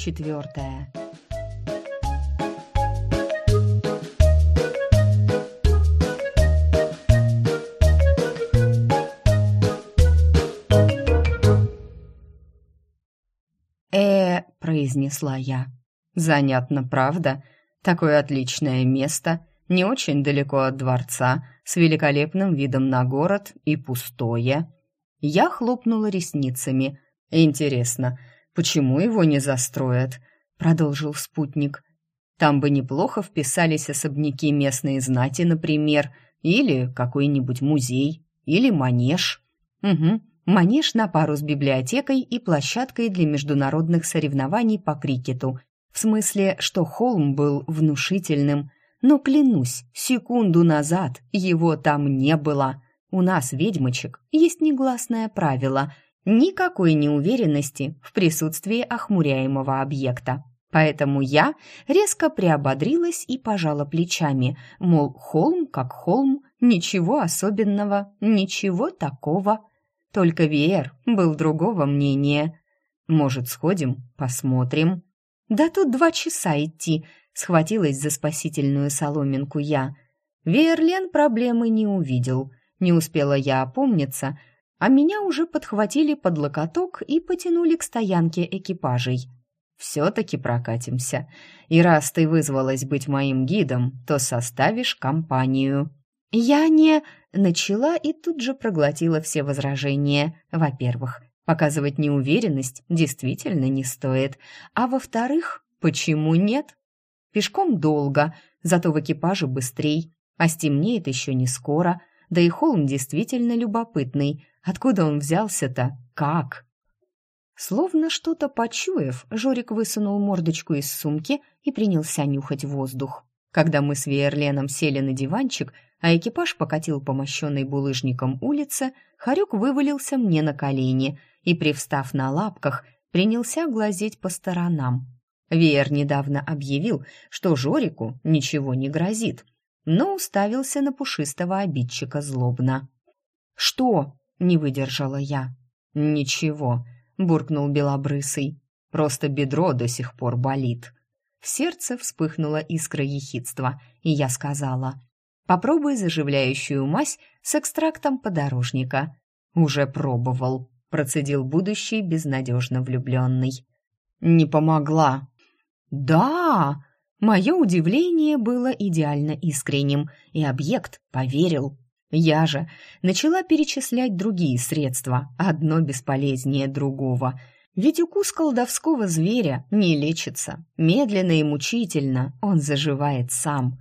четвертая. э произнесла я. «Занятно, правда? Такое отличное место, не очень далеко от дворца, с великолепным видом на город и пустое». Я хлопнула ресницами. «Интересно, почему его не застроят?» — продолжил спутник. «Там бы неплохо вписались особняки местной знати, например, или какой-нибудь музей, или манеж». «Угу, манеж на пару с библиотекой и площадкой для международных соревнований по крикету. В смысле, что холм был внушительным. Но, клянусь, секунду назад его там не было. У нас, ведьмочек, есть негласное правило – никакой неуверенности в присутствии охмуряемого объекта. Поэтому я резко приободрилась и пожала плечами, мол, холм как холм, ничего особенного, ничего такого. Только Веер был другого мнения. Может, сходим, посмотрим? Да тут два часа идти, схватилась за спасительную соломинку я. Веерлен проблемы не увидел. Не успела я опомниться, а меня уже подхватили под локоток и потянули к стоянке экипажей. «Все-таки прокатимся. И раз ты вызвалась быть моим гидом, то составишь компанию». Я не начала и тут же проглотила все возражения. Во-первых, показывать неуверенность действительно не стоит, а во-вторых, почему нет? Пешком долго, зато в экипаже быстрей, а стемнеет еще не скоро, да и холм действительно любопытный. Откуда он взялся-то? Как? Словно что-то почуяв, Жорик высунул мордочку из сумки и принялся нюхать воздух. Когда мы с Веерленом сели на диванчик, а экипаж покатил по мощенной булыжником улице, Харюк вывалился мне на колени и, привстав на лапках, принялся глазеть по сторонам. Веер недавно объявил, что Жорику ничего не грозит, но уставился на пушистого обидчика злобно. «Что?» — не выдержала я. «Ничего», — буркнул Белобрысый. «Просто бедро до сих пор болит». В сердце вспыхнула искра ехидства, и я сказала, «Попробуй заживляющую мазь с экстрактом подорожника». «Уже пробовал», — процедил будущий безнадежно влюбленный. «Не помогла». «Да!» Мое удивление было идеально искренним, и объект поверил. Я же начала перечислять другие средства, одно бесполезнее другого — ведь укус колдовского зверя не лечится. Медленно и мучительно он заживает сам.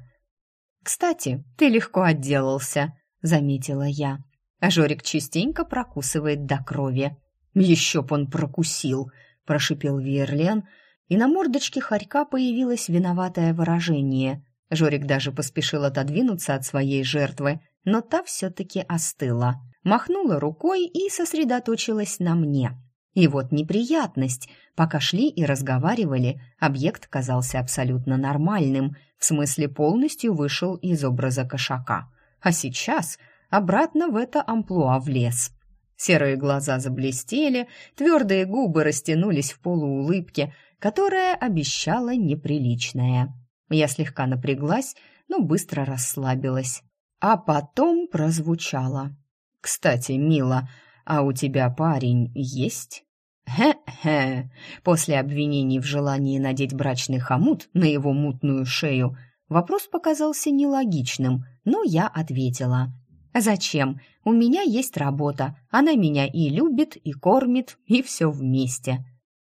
«Кстати, ты легко отделался», — заметила я. А Жорик частенько прокусывает до крови. «Еще б он прокусил», — прошипел Верлен, и на мордочке хорька появилось виноватое выражение. Жорик даже поспешил отодвинуться от своей жертвы, но та все-таки остыла. Махнула рукой и сосредоточилась на мне. И вот неприятность. Пока шли и разговаривали, объект казался абсолютно нормальным, в смысле полностью вышел из образа кошака. А сейчас обратно в это амплуа влез. Серые глаза заблестели, твердые губы растянулись в полуулыбке, которая обещала неприличное. Я слегка напряглась, но быстро расслабилась. А потом прозвучало. «Кстати, Мила, «А у тебя парень есть?» «Хе-хе!» После обвинений в желании надеть брачный хомут на его мутную шею вопрос показался нелогичным, но я ответила. «Зачем? У меня есть работа. Она меня и любит, и кормит, и все вместе».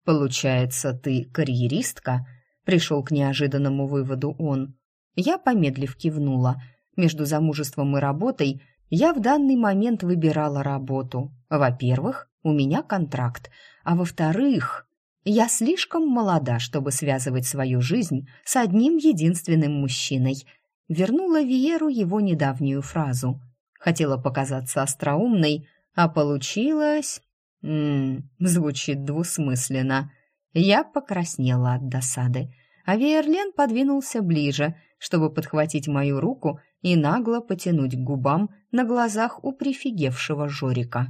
«Получается, ты карьеристка?» Пришел к неожиданному выводу он. Я, помедлив, кивнула. Между замужеством и работой я в данный момент выбирала работу. Во-первых, у меня контракт, а во-вторых, я слишком молода, чтобы связывать свою жизнь с одним единственным мужчиной. Вернула Виеру его недавнюю фразу. Хотела показаться остроумной, а получилось... Ммм, звучит двусмысленно. Я покраснела от досады, а Виерлен подвинулся ближе, чтобы подхватить мою руку и нагло потянуть к губам на глазах у прифигевшего Жорика.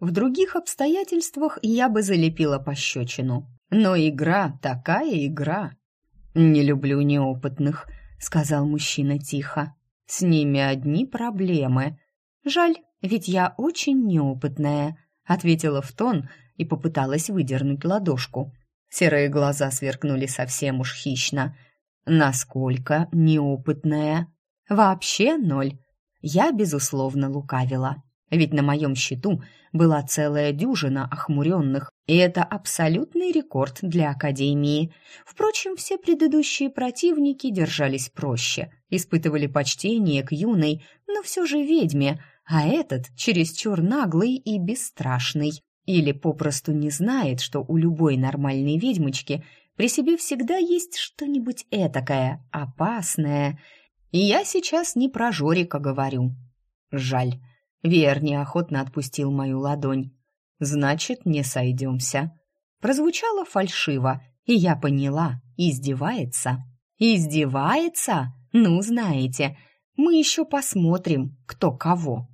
В других обстоятельствах я бы залепила пощечину, Но игра такая игра. Не люблю неопытных, сказал мужчина тихо. С ними одни проблемы. Жаль, ведь я очень неопытная, ответила в тон и попыталась выдернуть ладошку. Серые глаза сверкнули совсем уж хищно. Насколько неопытная? Вообще ноль. Я, безусловно, лукавила. Ведь на моем счету была целая дюжина охмуренных, и это абсолютный рекорд для Академии. Впрочем, все предыдущие противники держались проще, испытывали почтение к юной, но все же ведьме, а этот чересчур наглый и бесстрашный. Или попросту не знает, что у любой нормальной ведьмочки при себе всегда есть что-нибудь этакое, опасное. И я сейчас не про Жорика говорю. Жаль. Вер неохотно отпустил мою ладонь. «Значит, не сойдемся». Прозвучало фальшиво, и я поняла, издевается. «Издевается? Ну, знаете, мы еще посмотрим, кто кого».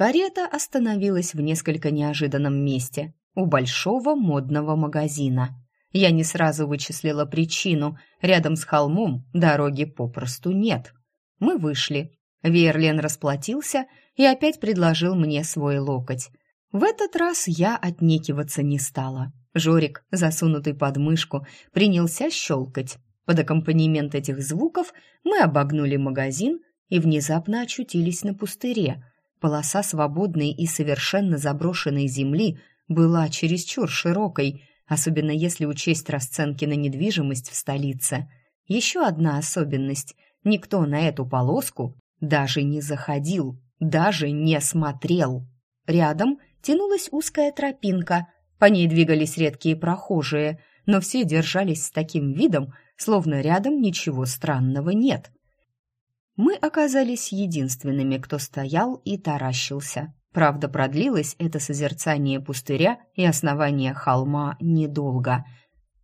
Карета остановилась в несколько неожиданном месте, у большого модного магазина. Я не сразу вычислила причину. Рядом с холмом дороги попросту нет. Мы вышли. Верлен расплатился и опять предложил мне свой локоть. В этот раз я отнекиваться не стала. Жорик, засунутый под мышку, принялся щелкать. Под аккомпанемент этих звуков мы обогнули магазин и внезапно очутились на пустыре. Полоса свободной и совершенно заброшенной земли была чересчур широкой, особенно если учесть расценки на недвижимость в столице. Еще одна особенность – никто на эту полоску даже не заходил, даже не смотрел. Рядом тянулась узкая тропинка, по ней двигались редкие прохожие, но все держались с таким видом, словно рядом ничего странного нет. Мы оказались единственными, кто стоял и таращился. Правда, продлилось это созерцание пустыря и основания холма недолго.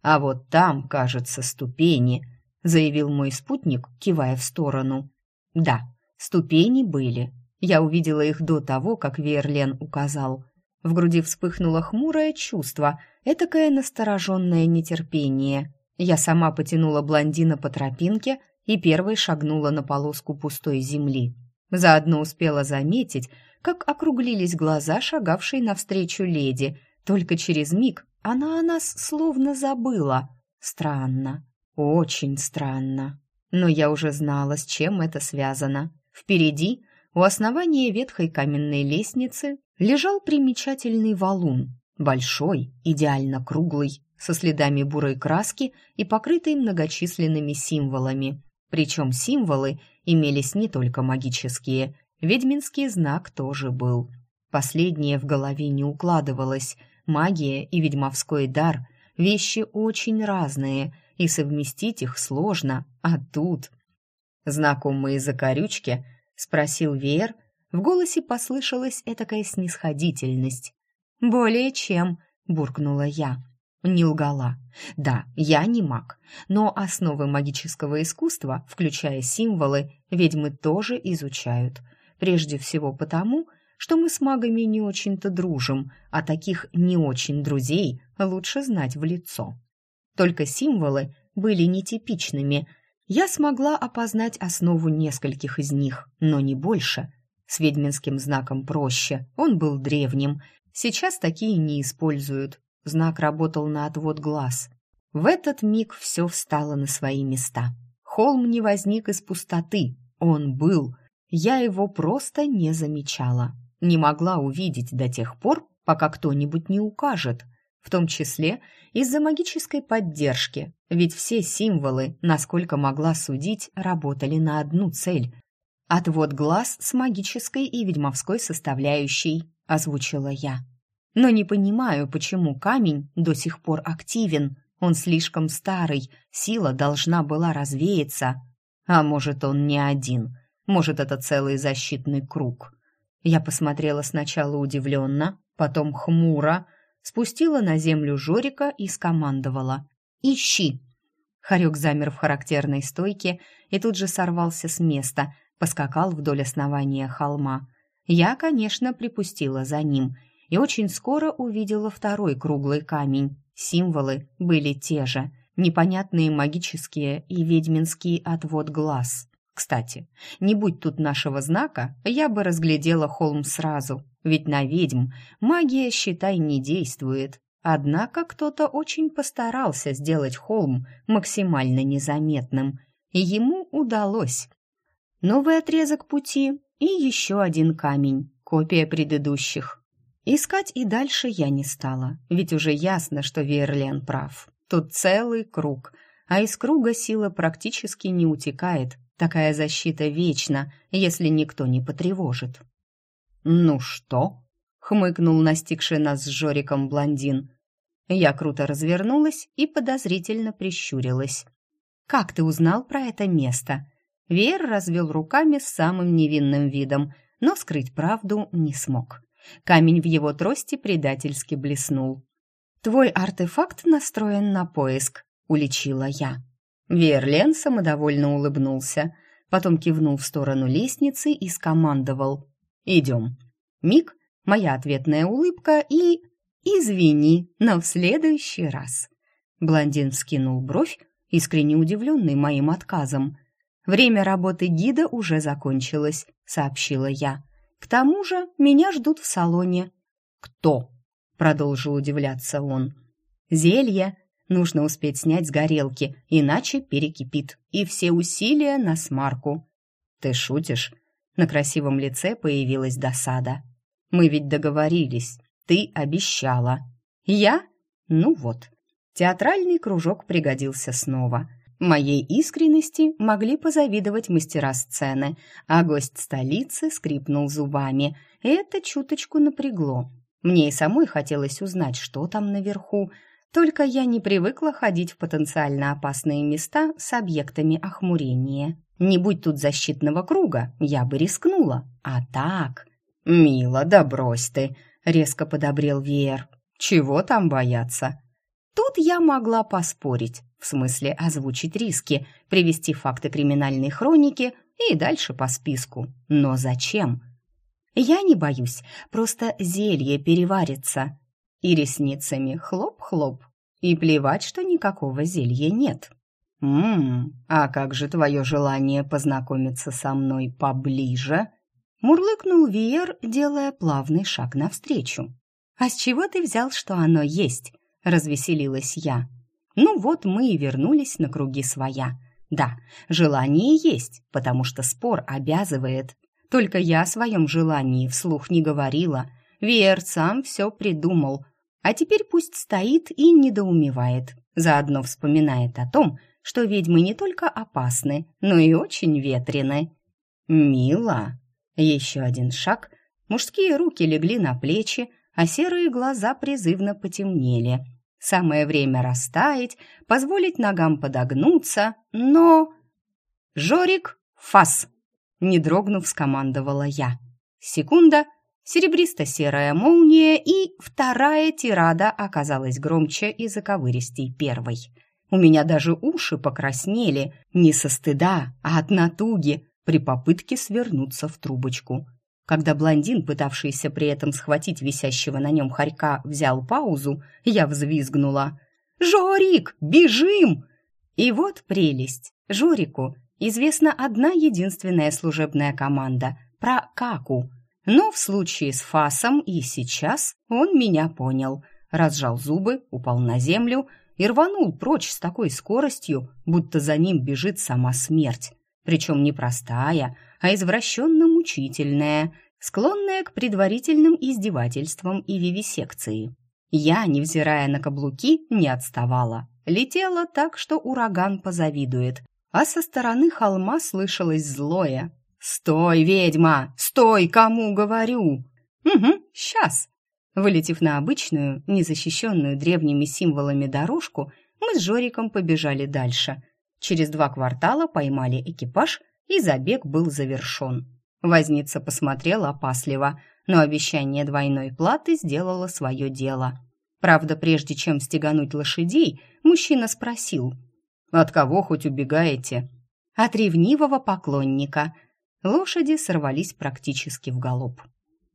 А вот там, кажется, ступени, заявил мой спутник, кивая в сторону. Да, ступени были. Я увидела их до того, как Верлен указал. В груди вспыхнуло хмурое чувство, этакое настороженное нетерпение. Я сама потянула блондина по тропинке и первой шагнула на полоску пустой земли. Заодно успела заметить, как округлились глаза шагавшей навстречу леди. Только через миг она о нас словно забыла. Странно, очень странно. Но я уже знала, с чем это связано. Впереди, у основания ветхой каменной лестницы, лежал примечательный валун. Большой, идеально круглый, со следами бурой краски и покрытый многочисленными символами. Причем символы имелись не только магические – Ведьминский знак тоже был. Последнее в голове не укладывалось. Магия и ведьмовской дар — вещи очень разные, и совместить их сложно, а тут... «Знакомые закорючки?» — спросил Веер. В голосе послышалась этакая снисходительность. «Более чем», — буркнула я. Не лгала. Да, я не маг, но основы магического искусства, включая символы, ведьмы тоже изучают — Прежде всего потому, что мы с магами не очень-то дружим, а таких не очень друзей лучше знать в лицо. Только символы были нетипичными. Я смогла опознать основу нескольких из них, но не больше. С ведьминским знаком проще, он был древним. Сейчас такие не используют. Знак работал на отвод глаз. В этот миг все встало на свои места. Холм не возник из пустоты, он был — я его просто не замечала. Не могла увидеть до тех пор, пока кто-нибудь не укажет, в том числе из-за магической поддержки, ведь все символы, насколько могла судить, работали на одну цель. «Отвод глаз с магической и ведьмовской составляющей», — озвучила я. «Но не понимаю, почему камень до сих пор активен. Он слишком старый, сила должна была развеяться. А может, он не один?» Может, это целый защитный круг. Я посмотрела сначала удивленно, потом хмуро, спустила на землю Жорика и скомандовала. «Ищи!» Хорек замер в характерной стойке и тут же сорвался с места, поскакал вдоль основания холма. Я, конечно, припустила за ним и очень скоро увидела второй круглый камень. Символы были те же, непонятные магические и ведьминский отвод глаз. Кстати, не будь тут нашего знака, я бы разглядела холм сразу, ведь на ведьм магия, считай, не действует. Однако кто-то очень постарался сделать холм максимально незаметным, и ему удалось. Новый отрезок пути и еще один камень, копия предыдущих. Искать и дальше я не стала, ведь уже ясно, что Верлен прав. Тут целый круг, а из круга сила практически не утекает. Такая защита вечна, если никто не потревожит. «Ну что?» — хмыкнул настигший нас с Жориком блондин. Я круто развернулась и подозрительно прищурилась. «Как ты узнал про это место?» Веер развел руками с самым невинным видом, но скрыть правду не смог. Камень в его трости предательски блеснул. «Твой артефакт настроен на поиск», — уличила я. Верлен самодовольно улыбнулся, потом кивнул в сторону лестницы и скомандовал. «Идем». Миг, моя ответная улыбка и... «Извини, но в следующий раз». Блондин вскинул бровь, искренне удивленный моим отказом. «Время работы гида уже закончилось», — сообщила я. К тому же меня ждут в салоне. Кто? продолжил удивляться он. Зелье. Нужно успеть снять с горелки, иначе перекипит. И все усилия на смарку. Ты шутишь? На красивом лице появилась досада. Мы ведь договорились. Ты обещала. Я? Ну вот. Театральный кружок пригодился снова. Моей искренности могли позавидовать мастера сцены, а гость столицы скрипнул зубами. Это чуточку напрягло. Мне и самой хотелось узнать, что там наверху, только я не привыкла ходить в потенциально опасные места с объектами охмурения. Не будь тут защитного круга, я бы рискнула. А так... «Мила, да брось ты!» — резко подобрел Веер. «Чего там бояться?» Тут я могла поспорить, в смысле озвучить риски, привести факты криминальной хроники и дальше по списку. Но зачем? Я не боюсь, просто зелье переварится. И ресницами хлоп-хлоп. И плевать, что никакого зелья нет. «Ммм, а как же твое желание познакомиться со мной поближе?» Мурлыкнул Виер, делая плавный шаг навстречу. «А с чего ты взял, что оно есть?» Развеселилась я. Ну вот мы и вернулись на круги своя. Да, желание есть, потому что спор обязывает. Только я о своем желании вслух не говорила. Веер сам все придумал. А теперь пусть стоит и недоумевает. Заодно вспоминает о том, что ведьмы не только опасны, но и очень ветрены. «Мила!» Еще один шаг. Мужские руки легли на плечи, а серые глаза призывно потемнели – Самое время растаять, позволить ногам подогнуться, но... «Жорик, фас!» Не дрогнув, скомандовала я. Секунда, серебристо-серая молния, и вторая тирада оказалась громче и заковыристей первой. У меня даже уши покраснели, не со стыда, а от натуги, при попытке свернуться в трубочку. Когда блондин, пытавшийся при этом схватить висящего на нем хорька, взял паузу, я взвизгнула. «Жорик, бежим!» И вот прелесть. Жорику известна одна единственная служебная команда про Каку. Но в случае с Фасом и сейчас он меня понял. Разжал зубы, упал на землю и рванул прочь с такой скоростью, будто за ним бежит сама смерть. Причем не простая, а извращенно-мучительная, склонная к предварительным издевательствам и вивисекции. Я, невзирая на каблуки, не отставала. Летела так, что ураган позавидует, а со стороны холма слышалось злое. «Стой, ведьма! Стой, кому говорю!» «Угу, сейчас!» Вылетев на обычную, незащищенную древними символами дорожку, мы с Жориком побежали дальше. Через два квартала поймали экипаж и забег был завершен. Возница посмотрел опасливо, но обещание двойной платы сделало свое дело. Правда, прежде чем стегануть лошадей, мужчина спросил. От кого хоть убегаете?» «От ревнивого поклонника». Лошади сорвались практически в галоп.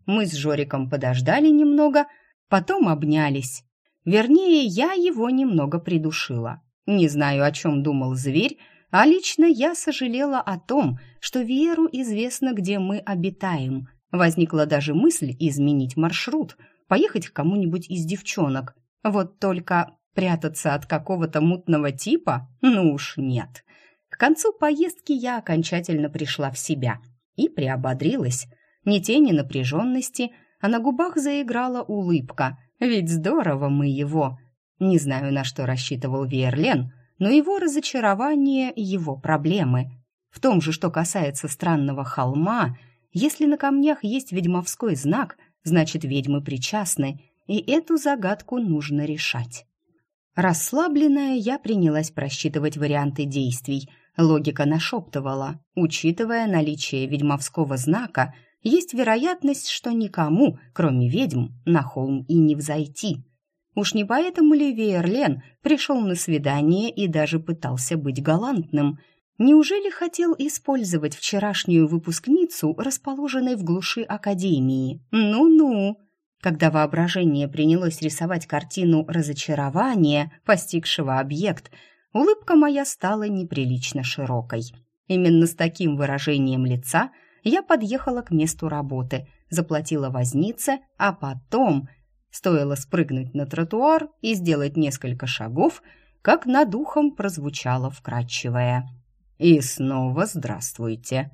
Мы с Жориком подождали немного, потом обнялись. Вернее, я его немного придушила. Не знаю, о чем думал зверь, а лично я сожалела о том, что Веру известно, где мы обитаем. Возникла даже мысль изменить маршрут, поехать к кому-нибудь из девчонок. Вот только прятаться от какого-то мутного типа? Ну уж нет. К концу поездки я окончательно пришла в себя и приободрилась. Ни тени напряженности, а на губах заиграла улыбка. Ведь здорово мы его. Не знаю, на что рассчитывал Верлен, но его разочарование — его проблемы. В том же, что касается странного холма, если на камнях есть ведьмовской знак, значит, ведьмы причастны, и эту загадку нужно решать. Расслабленная, я принялась просчитывать варианты действий. Логика нашептывала, учитывая наличие ведьмовского знака, есть вероятность, что никому, кроме ведьм, на холм и не взойти. Уж не поэтому ли Вейерлен пришел на свидание и даже пытался быть галантным? Неужели хотел использовать вчерашнюю выпускницу, расположенной в глуши Академии? Ну-ну! Когда воображение принялось рисовать картину разочарования, постигшего объект, улыбка моя стала неприлично широкой. Именно с таким выражением лица я подъехала к месту работы, заплатила вознице, а потом Стоило спрыгнуть на тротуар и сделать несколько шагов, как над ухом прозвучало вкрадчивое. «И снова здравствуйте!»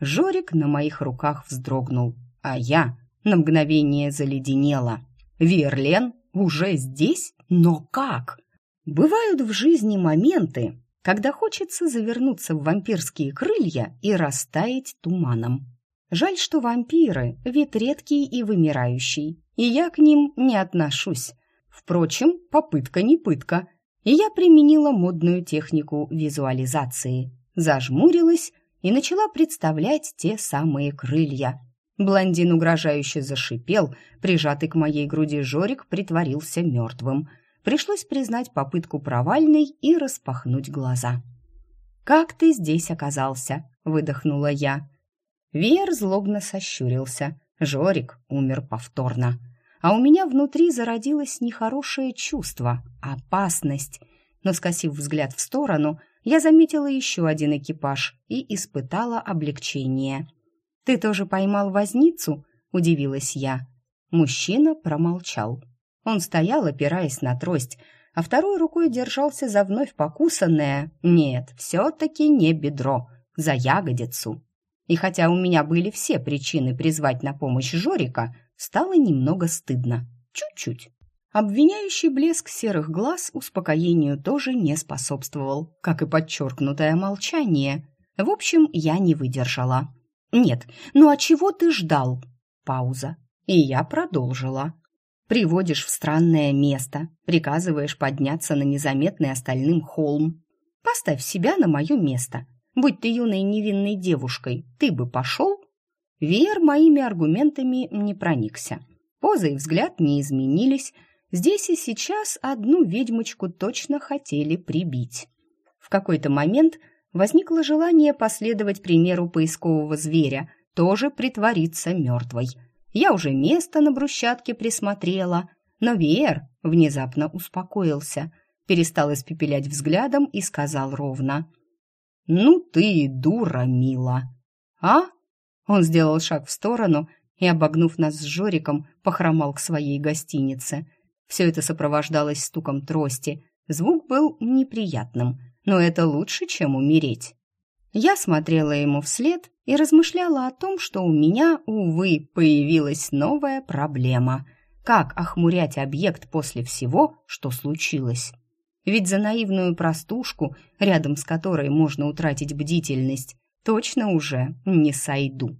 Жорик на моих руках вздрогнул, а я на мгновение заледенела. «Верлен уже здесь? Но как?» Бывают в жизни моменты, когда хочется завернуться в вампирские крылья и растаять туманом. Жаль, что вампиры — вид редкий и вымирающий, и я к ним не отношусь. Впрочем, попытка не пытка, и я применила модную технику визуализации. Зажмурилась и начала представлять те самые крылья. Блондин угрожающе зашипел, прижатый к моей груди Жорик притворился мертвым. Пришлось признать попытку провальной и распахнуть глаза. «Как ты здесь оказался?» — выдохнула я. Веер злобно сощурился. Жорик умер повторно а у меня внутри зародилось нехорошее чувство, опасность. Но, скосив взгляд в сторону, я заметила еще один экипаж и испытала облегчение. «Ты тоже поймал возницу?» — удивилась я. Мужчина промолчал. Он стоял, опираясь на трость, а второй рукой держался за вновь покусанное, нет, все-таки не бедро, за ягодицу. И хотя у меня были все причины призвать на помощь Жорика, стало немного стыдно. Чуть-чуть. Обвиняющий блеск серых глаз успокоению тоже не способствовал, как и подчеркнутое молчание. В общем, я не выдержала. «Нет, ну а чего ты ждал?» Пауза. И я продолжила. «Приводишь в странное место, приказываешь подняться на незаметный остальным холм. Поставь себя на мое место. Будь ты юной невинной девушкой, ты бы пошел?» Веер моими аргументами не проникся. Поза и взгляд не изменились. Здесь и сейчас одну ведьмочку точно хотели прибить. В какой-то момент возникло желание последовать примеру поискового зверя, тоже притвориться мертвой. Я уже место на брусчатке присмотрела, но Веер внезапно успокоился, перестал испепелять взглядом и сказал ровно. «Ну ты дура, мила!» «А?» Он сделал шаг в сторону и, обогнув нас с Жориком, похромал к своей гостинице. Все это сопровождалось стуком трости. Звук был неприятным, но это лучше, чем умереть. Я смотрела ему вслед и размышляла о том, что у меня, увы, появилась новая проблема. Как охмурять объект после всего, что случилось? Ведь за наивную простушку, рядом с которой можно утратить бдительность, точно уже не сойду.